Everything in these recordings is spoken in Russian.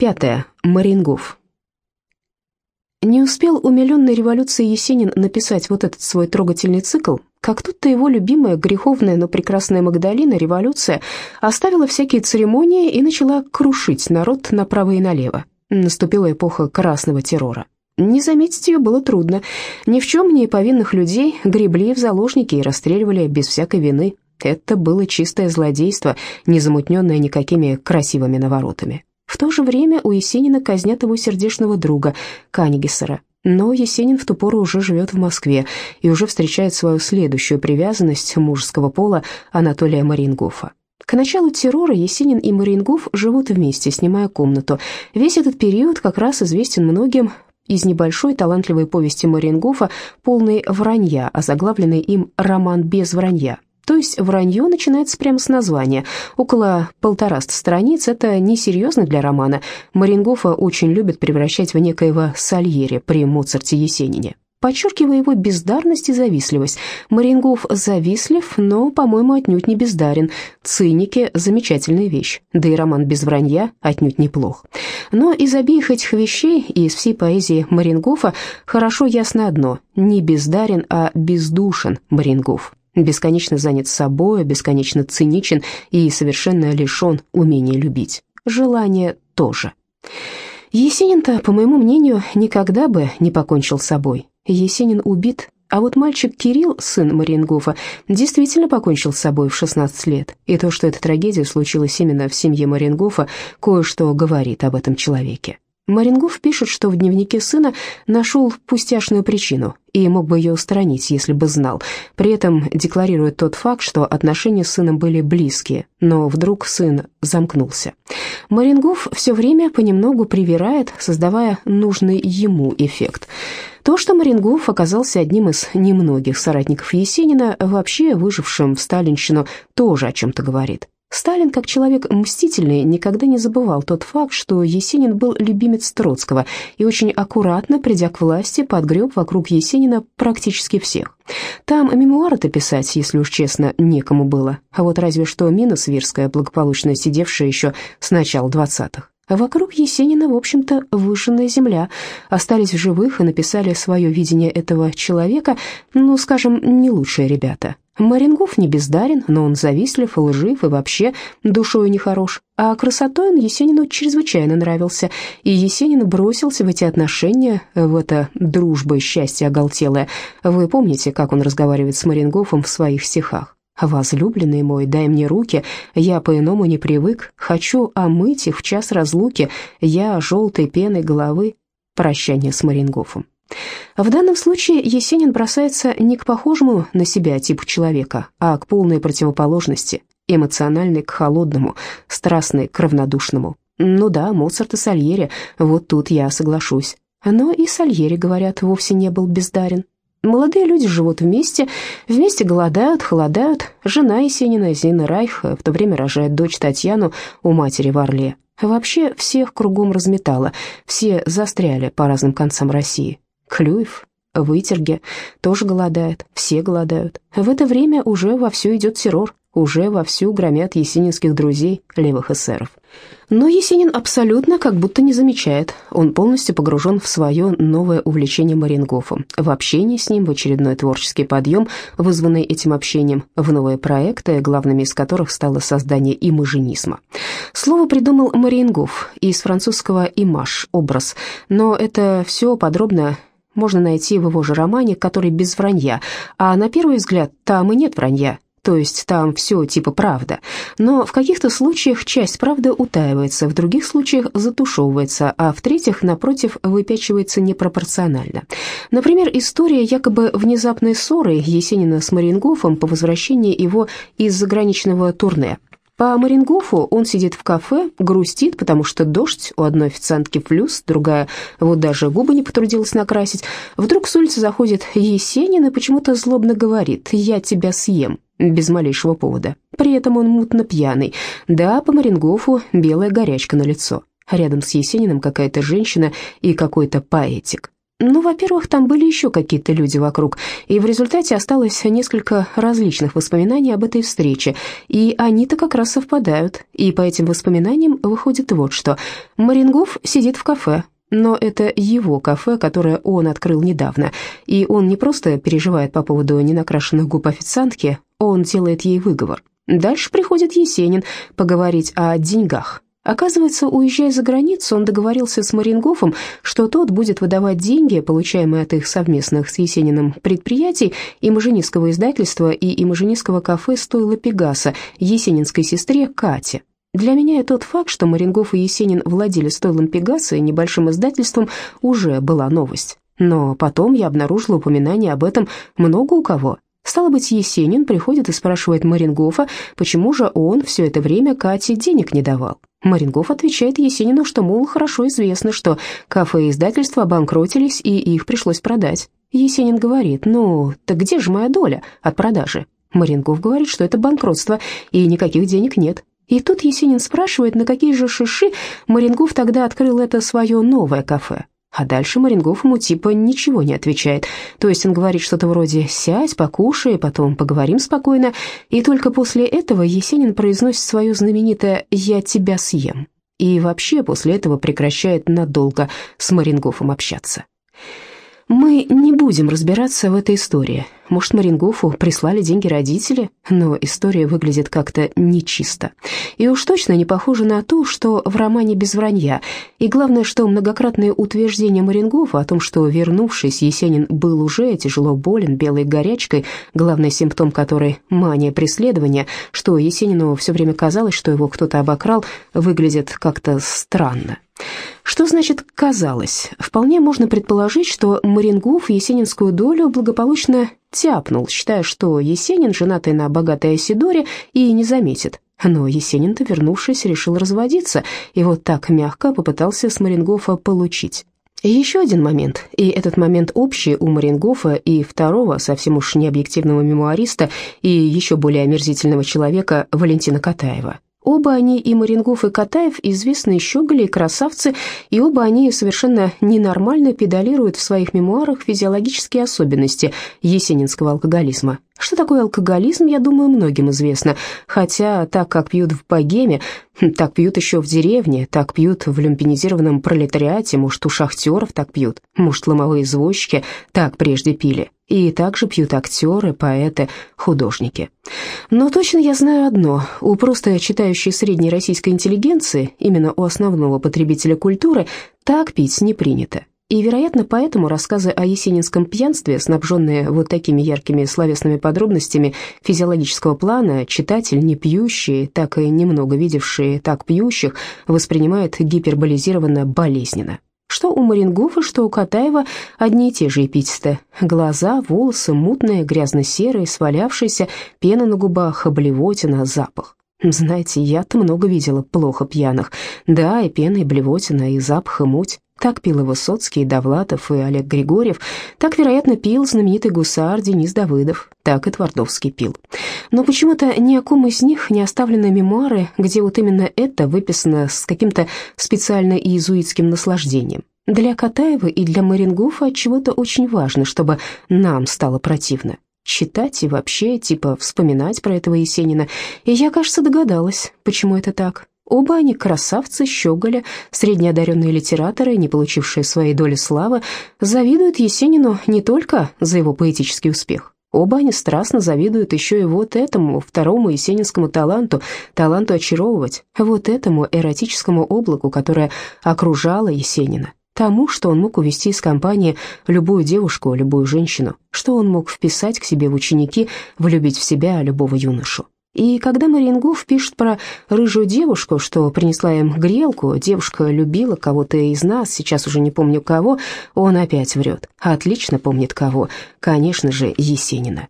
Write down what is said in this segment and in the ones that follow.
Пятое. Марингов. Не успел умиленный революцией Есенин написать вот этот свой трогательный цикл, как тут-то его любимая греховная, но прекрасная Магдалина, революция, оставила всякие церемонии и начала крушить народ направо и налево. Наступила эпоха красного террора. Не заметить ее было трудно. Ни в чем не повинных людей гребли в заложники и расстреливали без всякой вины. Это было чистое злодейство, не замутненное никакими красивыми наворотами. В то же время у Есенина казнят его сердечного друга, Канигесера. Но Есенин в ту пору уже живет в Москве и уже встречает свою следующую привязанность мужеского пола Анатолия Марингофа. К началу террора Есенин и Марингоф живут вместе, снимая комнату. Весь этот период как раз известен многим из небольшой талантливой повести Марингофа, полной вранья, озаглавленной им «Роман без вранья», то есть вранье начинается прямо с названия. Около полтораста страниц, это несерьезно для романа. Марингофа очень любит превращать в некоего Сальери при Моцарте Есенине. Подчеркивая его бездарность и завистливость. Марингоф завистлив, но, по-моему, отнюдь не бездарен. Циники – замечательная вещь, да и роман без вранья отнюдь неплох. Но из обеих этих вещей и из всей поэзии Марингофа хорошо ясно одно – не бездарен, а бездушен Марингоф бесконечно занят собой, бесконечно циничен и совершенно лишен умения любить. Желание тоже. Есенин-то, по моему мнению, никогда бы не покончил с собой. Есенин убит, а вот мальчик Кирилл, сын Мариенгофа, действительно покончил с собой в 16 лет. И то, что эта трагедия случилась именно в семье Мариенгофа, кое-что говорит об этом человеке. Марингов пишет, что в дневнике сына нашел пустяшную причину и мог бы ее устранить, если бы знал. При этом декларирует тот факт, что отношения с сыном были близкие, но вдруг сын замкнулся. Марингов все время понемногу привирает, создавая нужный ему эффект. То, что Марингов оказался одним из немногих соратников Есенина, вообще выжившим в сталинщину, тоже о чем-то говорит. Сталин, как человек мстительный, никогда не забывал тот факт, что Есенин был любимец Троцкого и очень аккуратно, придя к власти, подгреб вокруг Есенина практически всех. Там мемуары-то писать, если уж честно, некому было, а вот разве что Мина Свирская, благополучно сидевшая еще с начала двадцатых. Вокруг Есенина, в общем-то, выжженная земля. Остались в живых и написали свое видение этого человека, ну, скажем, не лучшие ребята. Марингов не бездарен, но он завистлив, лжив и вообще душою нехорош. А красотой он Есенину чрезвычайно нравился, и Есенин бросился в эти отношения, в это дружба и счастье оголтелое. Вы помните, как он разговаривает с Марингофом в своих стихах? «Возлюбленный мой, дай мне руки, я по-иному не привык, хочу омыть их в час разлуки, я желтой пеной головы». Прощание с Марингофом. В данном случае Есенин бросается не к похожему на себя типу человека, а к полной противоположности, эмоциональной к холодному, страстной к равнодушному. Ну да, Моцарт и Сальери, вот тут я соглашусь. Но и Сальери, говорят, вовсе не был бездарен. Молодые люди живут вместе, вместе голодают, холодают. Жена Есенина, Зина Райх, в то время рожает дочь Татьяну у матери в Орле. Вообще всех кругом разметало, все застряли по разным концам России. Клюев, Вытерге тоже голодает, все голодают. В это время уже вовсю идет террор, уже вовсю громят есенинских друзей, левых эсеров. Но Есенин абсолютно как будто не замечает. Он полностью погружен в свое новое увлечение Марингофом, в общение с ним, в очередной творческий подъем, вызванный этим общением, в новые проекты, главными из которых стало создание имажинизма. Слово придумал Марингоф из французского «имаж» — образ, но это все подробно можно найти в его же романе, который без вранья, а на первый взгляд там и нет вранья, то есть там все типа правда. Но в каких-то случаях часть правды утаивается, в других случаях затушевывается, а в третьих, напротив, выпячивается непропорционально. Например, история якобы внезапной ссоры Есенина с Марингофом по возвращении его из заграничного турне. По Марингофу он сидит в кафе, грустит, потому что дождь, у одной официантки флюс, другая вот даже губы не потрудилась накрасить. Вдруг с улицы заходит Есенин и почему-то злобно говорит «я тебя съем» без малейшего повода. При этом он мутно пьяный. Да, по Марингофу белая горячка на лицо. Рядом с Есениным какая-то женщина и какой-то поэтик. Ну, во-первых, там были еще какие-то люди вокруг, и в результате осталось несколько различных воспоминаний об этой встрече, и они-то как раз совпадают, и по этим воспоминаниям выходит вот что. Марингов сидит в кафе, но это его кафе, которое он открыл недавно, и он не просто переживает по поводу ненакрашенных губ официантки, он делает ей выговор. Дальше приходит Есенин поговорить о деньгах, Оказывается, уезжая за границу, он договорился с Марингофом, что тот будет выдавать деньги, получаемые от их совместных с Есениным предприятий, Имажинистского издательства и Имажинистского кафе «Стойла Пегаса» есенинской сестре Кате. Для меня и тот факт, что Марингоф и Есенин владели стойлом Пегаса и небольшим издательством, уже была новость. Но потом я обнаружила упоминание об этом много у кого. Стало быть, Есенин приходит и спрашивает Марингофа, почему же он все это время Кате денег не давал. Марингов отвечает Есенину, что, мол, хорошо известно, что кафе и издательства обанкротились, и их пришлось продать. Есенин говорит, ну, так где же моя доля от продажи? Марингов говорит, что это банкротство, и никаких денег нет. И тут Есенин спрашивает, на какие же шиши Марингов тогда открыл это свое новое кафе. А дальше Марингов ему типа ничего не отвечает. То есть он говорит что-то вроде «сядь, покушай, потом поговорим спокойно». И только после этого Есенин произносит свое знаменитое «я тебя съем». И вообще после этого прекращает надолго с Марингофом общаться. Мы не будем разбираться в этой истории. Может, Марингофу прислали деньги родители, но история выглядит как-то нечисто. И уж точно не похоже на то, что в романе «Без вранья». И главное, что многократные утверждения Марингофа о том, что, вернувшись, Есенин был уже тяжело болен белой горячкой, главный симптом которой – мания преследования, что Есенину все время казалось, что его кто-то обокрал, выглядит как-то странно. Что значит «казалось»? Вполне можно предположить, что Марингов есенинскую долю благополучно тяпнул, считая, что Есенин, женатый на богатой Асидоре, и не заметит. Но Есенин-то, вернувшись, решил разводиться, и вот так мягко попытался с Марингофа получить. еще один момент, и этот момент общий у Марингофа и второго, совсем уж необъективного мемуариста и еще более омерзительного человека Валентина Катаева. Оба они, и Марингов, и Катаев, известные щеголи и красавцы, и оба они совершенно ненормально педалируют в своих мемуарах физиологические особенности есенинского алкоголизма. Что такое алкоголизм, я думаю, многим известно, хотя так как пьют в богеме, так пьют еще в деревне, так пьют в люмпинизированном пролетариате, может, у шахтеров так пьют, может, ломовые извозчики так прежде пили. И также пьют актеры, поэты, художники. Но точно я знаю одно. У просто читающей средней российской интеллигенции, именно у основного потребителя культуры, так пить не принято. И, вероятно, поэтому рассказы о есенинском пьянстве, снабженные вот такими яркими словесными подробностями физиологического плана, читатель, не пьющий, так и немного видевший так пьющих, воспринимает гиперболизированно болезненно. Что у Марингофа, что у Катаева одни и те же эпитеты. Глаза, волосы мутные, грязно-серые, свалявшиеся, пена на губах, блевотина, запах. Знаете, я-то много видела плохо пьяных. Да, и пена, и блевотина, и запах, и муть. Так пил и Высоцкий, Довлатов, и Олег Григорьев. Так, вероятно, пил знаменитый гусар Денис Давыдов. Так и Твардовский пил. Но почему-то ни о ком из них не оставлены мемуары, где вот именно это выписано с каким-то специально иезуитским наслаждением. Для Катаева и для Марингофа чего-то очень важно, чтобы нам стало противно. Читать и вообще, типа, вспоминать про этого Есенина. И я, кажется, догадалась, почему это так. Оба они красавцы, щеголя, среднеодаренные литераторы, не получившие своей доли славы, завидуют Есенину не только за его поэтический успех. Оба они страстно завидуют еще и вот этому, второму есенинскому таланту, таланту очаровывать, вот этому эротическому облаку, которое окружало Есенина, тому, что он мог увести из компании любую девушку, любую женщину, что он мог вписать к себе в ученики, влюбить в себя любого юношу. И когда Мариенгоф пишет про рыжую девушку, что принесла им грелку, девушка любила кого-то из нас, сейчас уже не помню кого, он опять врет. Отлично помнит кого, конечно же, Есенина.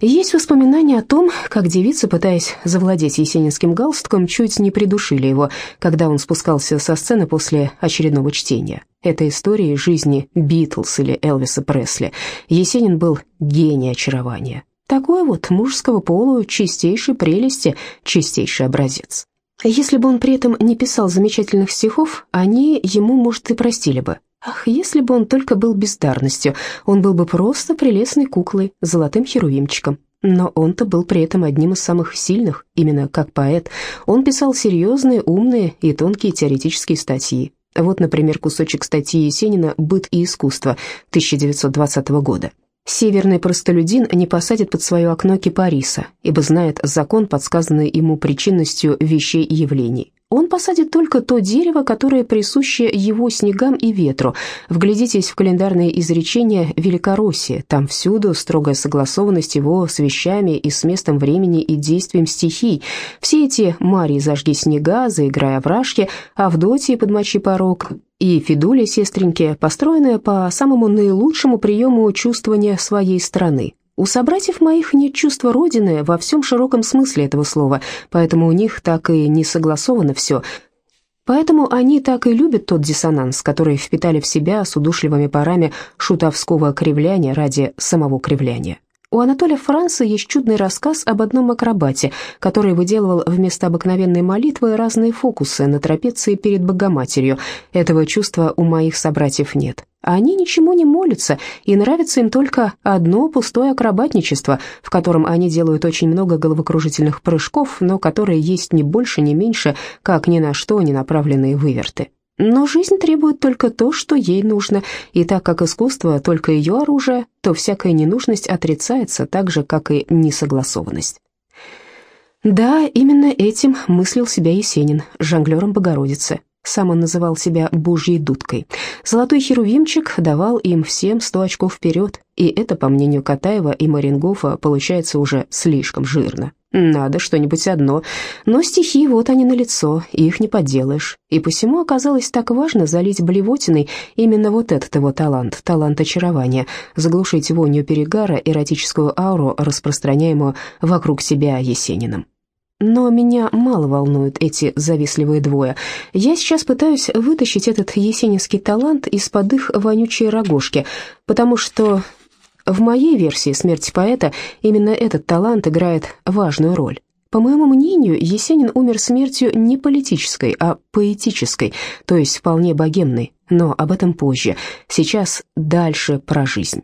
Есть воспоминания о том, как девицы, пытаясь завладеть есенинским галстуком, чуть не придушили его, когда он спускался со сцены после очередного чтения. Это история жизни Битлз или Элвиса Пресли. Есенин был гений очарования. Такой вот мужского пола чистейшей прелести, чистейший образец. Если бы он при этом не писал замечательных стихов, они ему, может, и простили бы. Ах, если бы он только был бездарностью, он был бы просто прелестной куклой, золотым херувимчиком. Но он-то был при этом одним из самых сильных, именно как поэт. Он писал серьезные, умные и тонкие теоретические статьи. Вот, например, кусочек статьи Есенина «Быт и искусство» 1920 года. Северный простолюдин не посадит под свое окно кипариса, ибо знает закон, подсказанный ему причинностью вещей и явлений. Он посадит только то дерево, которое присуще его снегам и ветру. Вглядитесь в календарные изречения Великороссии. Там всюду строгая согласованность его с вещами и с местом времени и действием стихий. Все эти «Марии зажги снега», «Заиграй овражки», «Авдотьи подмочи порог», и Фидуля, сестреньки, построенная по самому наилучшему приему чувствования своей страны. У собратьев моих нет чувства Родины во всем широком смысле этого слова, поэтому у них так и не согласовано все. Поэтому они так и любят тот диссонанс, который впитали в себя с удушливыми парами шутовского кривляния ради самого кривляния. У Анатолия Франца есть чудный рассказ об одном акробате, который выделывал вместо обыкновенной молитвы разные фокусы на трапеции перед Богоматерью. Этого чувства у моих собратьев нет. Они ничему не молятся, и нравится им только одно пустое акробатничество, в котором они делают очень много головокружительных прыжков, но которые есть не больше, не меньше, как ни на что не направленные выверты. Но жизнь требует только то, что ей нужно, и так как искусство только ее оружие, то всякая ненужность отрицается так же, как и несогласованность. Да, именно этим мыслил себя Есенин, жонглером Богородицы. Сам он называл себя «божьей дудкой». Золотой херувимчик давал им всем сто очков вперед, и это, по мнению Катаева и Марингофа, получается уже слишком жирно. Надо что-нибудь одно. Но стихи, вот они налицо, их не поделаешь. И посему оказалось так важно залить блевотиной именно вот этот его талант, талант очарования, заглушить вонью перегара, эротическую ауру, распространяемую вокруг себя Есениным. Но меня мало волнуют эти завистливые двое. Я сейчас пытаюсь вытащить этот есенинский талант из-под их вонючей рогожки, потому что в моей версии смерти поэта именно этот талант играет важную роль. По моему мнению, Есенин умер смертью не политической, а поэтической, то есть вполне богемной, но об этом позже. Сейчас дальше про жизнь.